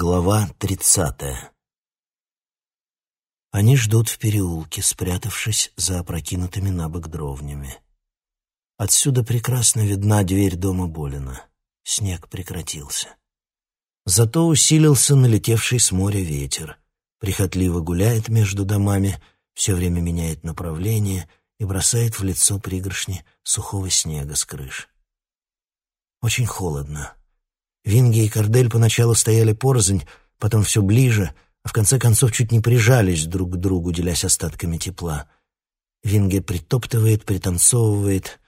Глава тридцатая Они ждут в переулке, спрятавшись за опрокинутыми на бок дровнями. Отсюда прекрасно видна дверь дома Болина. Снег прекратился. Зато усилился налетевший с моря ветер. Прихотливо гуляет между домами, все время меняет направление и бросает в лицо пригоршни сухого снега с крыш. Очень холодно. Винги и Кордель поначалу стояли порознь, потом все ближе, а в конце концов чуть не прижались друг к другу, делясь остатками тепла. Винге притоптывает, пританцовывает.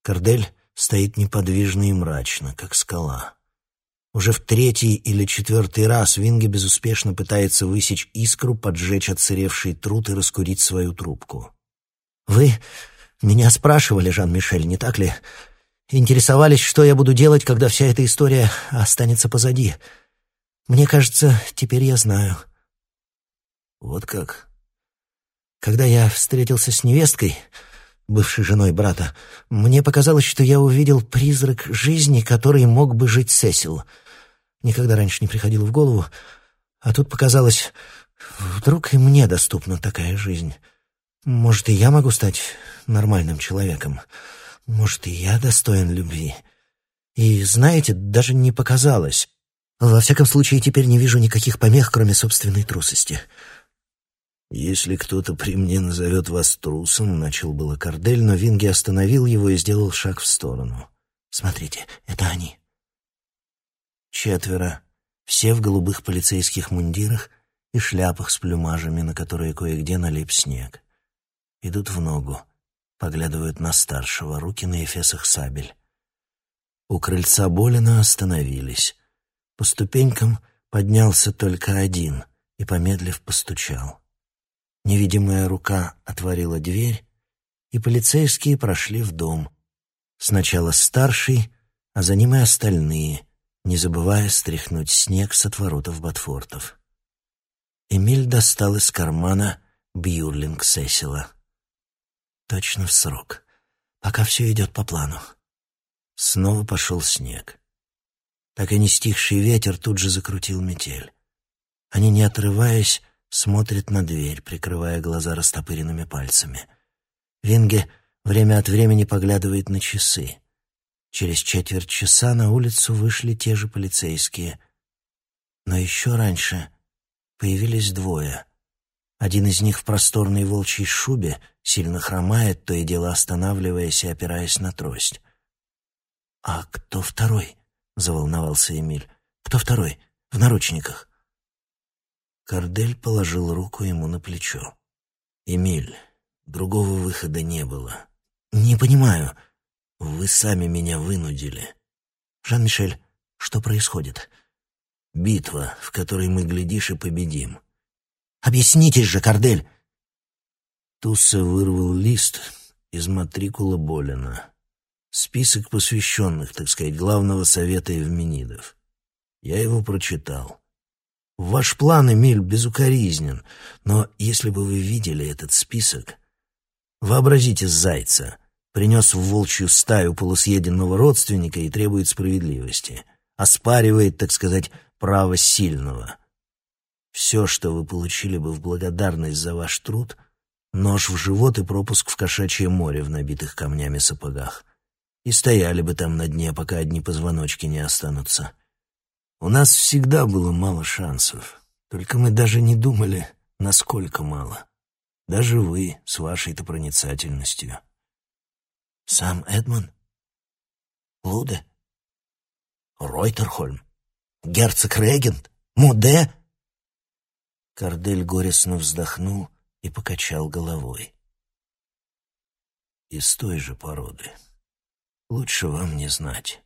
Кордель стоит неподвижно и мрачно, как скала. Уже в третий или четвертый раз Винге безуспешно пытается высечь искру, поджечь отсыревший труд и раскурить свою трубку. «Вы меня спрашивали, Жан-Мишель, не так ли?» Интересовались, что я буду делать, когда вся эта история останется позади. Мне кажется, теперь я знаю. Вот как? Когда я встретился с невесткой, бывшей женой брата, мне показалось, что я увидел призрак жизни, который мог бы жить Сесил. Никогда раньше не приходило в голову, а тут показалось, вдруг и мне доступна такая жизнь. Может, и я могу стать нормальным человеком. Может, и я достоин любви. И, знаете, даже не показалось. Во всяком случае, теперь не вижу никаких помех, кроме собственной трусости. «Если кто-то при мне назовет вас трусом», — начал было Кордель, но Винги остановил его и сделал шаг в сторону. «Смотрите, это они». Четверо, все в голубых полицейских мундирах и шляпах с плюмажами, на которые кое-где налип снег. Идут в ногу поглядывают на старшего, руки на эфесах сабель. У крыльца Болина остановились. По ступенькам поднялся только один и, помедлив, постучал. Невидимая рука отворила дверь, и полицейские прошли в дом. Сначала старший, а за ним и остальные, не забывая стряхнуть снег с отворотов Ботфортов. Эмиль достал из кармана бьюрлинг Сесила. Точно в срок. Пока все идет по плану. Снова пошел снег. Так и не стихший ветер тут же закрутил метель. Они, не отрываясь, смотрят на дверь, прикрывая глаза растопыренными пальцами. Винге время от времени поглядывает на часы. Через четверть часа на улицу вышли те же полицейские. Но еще раньше появились двое. Один из них в просторной волчьей шубе — сильно хромает, то и дело останавливаясь и опираясь на трость. «А кто второй?» — заволновался Эмиль. «Кто второй? В наручниках?» Кардель положил руку ему на плечо. «Эмиль, другого выхода не было. Не понимаю. Вы сами меня вынудили. Жан-Мишель, что происходит?» «Битва, в которой мы, глядишь, и победим». «Объяснитесь же, Кардель!» Тусса вырвал лист из матрикула Болина. Список посвященных, так сказать, главного совета Евменидов. Я его прочитал. Ваш план, Эмиль, безукоризнен, но если бы вы видели этот список... Вообразите зайца, принес в волчью стаю полусъеденного родственника и требует справедливости. Оспаривает, так сказать, право сильного. Все, что вы получили бы в благодарность за ваш труд — нож в живот и пропуск в кошачье море в набитых камнями сапогах. И стояли бы там на дне, пока одни позвоночки не останутся. У нас всегда было мало шансов, только мы даже не думали, насколько мало. Даже вы с вашей-то проницательностью. Сам Эдмон? Луде? Ройтерхольм? Герцог Регент? Муде? Кардель горестно вздохнул и покачал головой. «Из той же породы. Лучше вам не знать».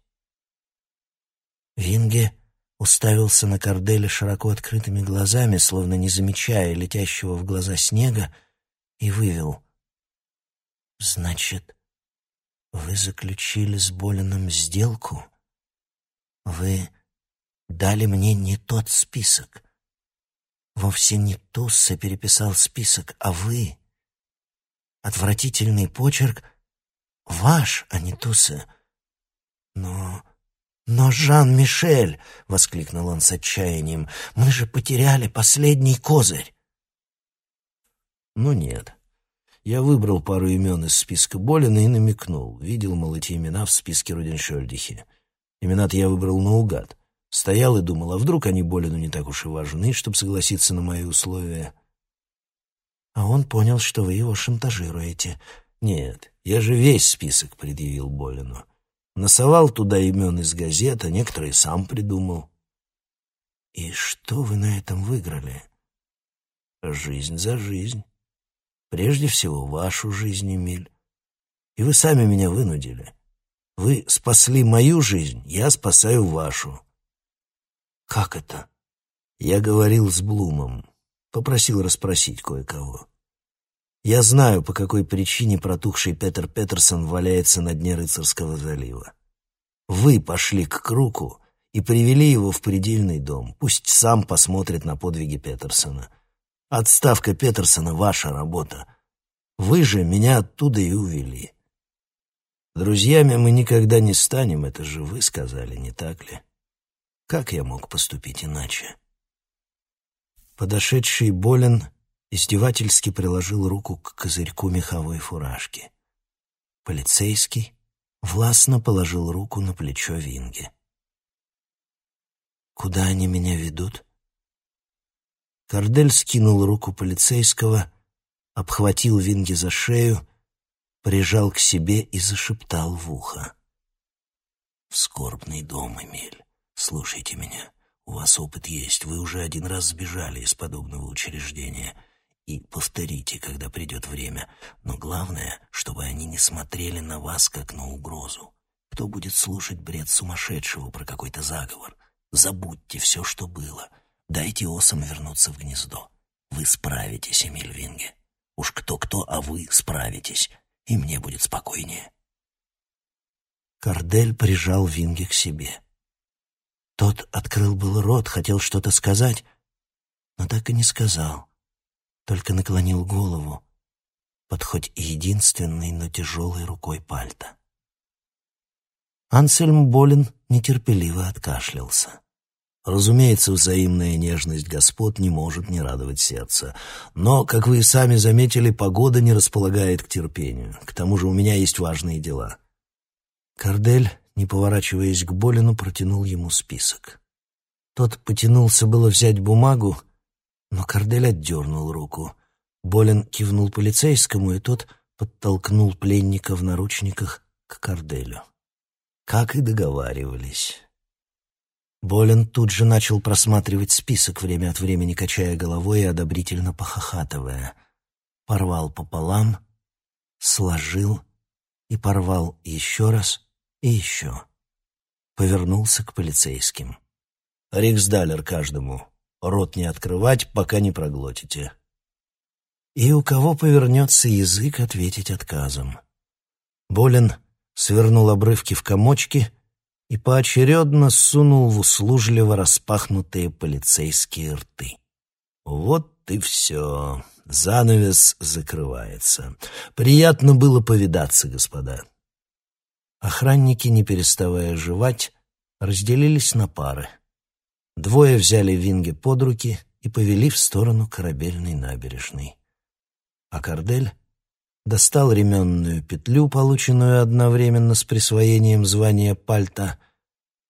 Винге уставился на Корделя широко открытыми глазами, словно не замечая летящего в глаза снега, и вывел. «Значит, вы заключили с Болином сделку? Вы дали мне не тот список?» Вовсе не Тусса переписал список, а вы. Отвратительный почерк ваш, а не Тусса. Но «Но, Жан-Мишель!» — воскликнул он с отчаянием. «Мы же потеряли последний козырь!» «Ну нет. Я выбрал пару имен из списка Болина и намекнул. Видел, мол, эти имена в списке Руденшельдихе. Имена-то я выбрал наугад. Стоял и думал, а вдруг они Болину не так уж и важны, чтобы согласиться на мои условия. А он понял, что вы его шантажируете. Нет, я же весь список предъявил Болину. Насовал туда имен из газет, а некоторые сам придумал. И что вы на этом выиграли? Жизнь за жизнь. Прежде всего, вашу жизнь, Эмиль. И вы сами меня вынудили. Вы спасли мою жизнь, я спасаю вашу. Как это? Я говорил с Блумом. Попросил расспросить кое-кого. Я знаю, по какой причине протухший Петер Петерсон валяется на дне Рыцарского залива. Вы пошли к Круку и привели его в предельный дом. Пусть сам посмотрит на подвиги Петерсона. Отставка Петерсона — ваша работа. Вы же меня оттуда и увели. Друзьями мы никогда не станем, это же вы сказали, не так ли? Как я мог поступить иначе? Подошедший Болин издевательски приложил руку к козырьку меховой фуражки. Полицейский властно положил руку на плечо Винге. «Куда они меня ведут?» Кардель скинул руку полицейского, обхватил Винги за шею, прижал к себе и зашептал в ухо. «В скорбный дом, Эмиль. Слушайте меня. У вас опыт есть. Вы уже один раз сбежали из подобного учреждения. И повторите, когда придет время. Но главное, чтобы они не смотрели на вас, как на угрозу. Кто будет слушать бред сумасшедшего про какой-то заговор? Забудьте все, что было. Дайте осам вернуться в гнездо. Вы справитесь, Эмиль Винге. Уж кто-кто, а вы справитесь, и мне будет спокойнее. Кардель прижал Винге к себе. Тот открыл был рот, хотел что-то сказать, но так и не сказал, только наклонил голову под хоть единственной, но тяжелой рукой пальта. Ансельм Болин нетерпеливо откашлялся. Разумеется, взаимная нежность господ не может не радовать сердце. Но, как вы и сами заметили, погода не располагает к терпению. К тому же у меня есть важные дела. Кардель, не поворачиваясь к Болину, протянул ему список. Тот потянулся было взять бумагу, но Кардель отдернул руку. Болин кивнул полицейскому, и тот подтолкнул пленника в наручниках к Карделю. Как и договаривались. Болин тут же начал просматривать список, время от времени качая головой и одобрительно похохатывая. Порвал пополам, сложил и порвал еще раз и еще. Повернулся к полицейским. «Риксдалер каждому. Рот не открывать, пока не проглотите». И у кого повернется язык ответить отказом. Болин свернул обрывки в комочки — и поочередно сунул в услужливо распахнутые полицейские рты. Вот и все. Занавес закрывается. Приятно было повидаться, господа. Охранники, не переставая жевать, разделились на пары. Двое взяли Винге под руки и повели в сторону корабельной набережной. А Кардель достал ременную петлю, полученную одновременно с присвоением звания пальта,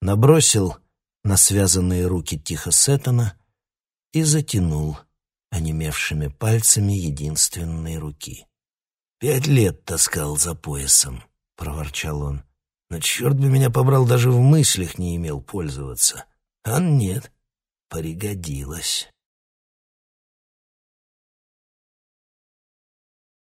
набросил на связанные руки Тихо Сеттона и затянул онемевшими пальцами единственной руки. «Пять лет таскал за поясом», — проворчал он. «Но черт бы меня побрал, даже в мыслях не имел пользоваться. А нет, пригодилось».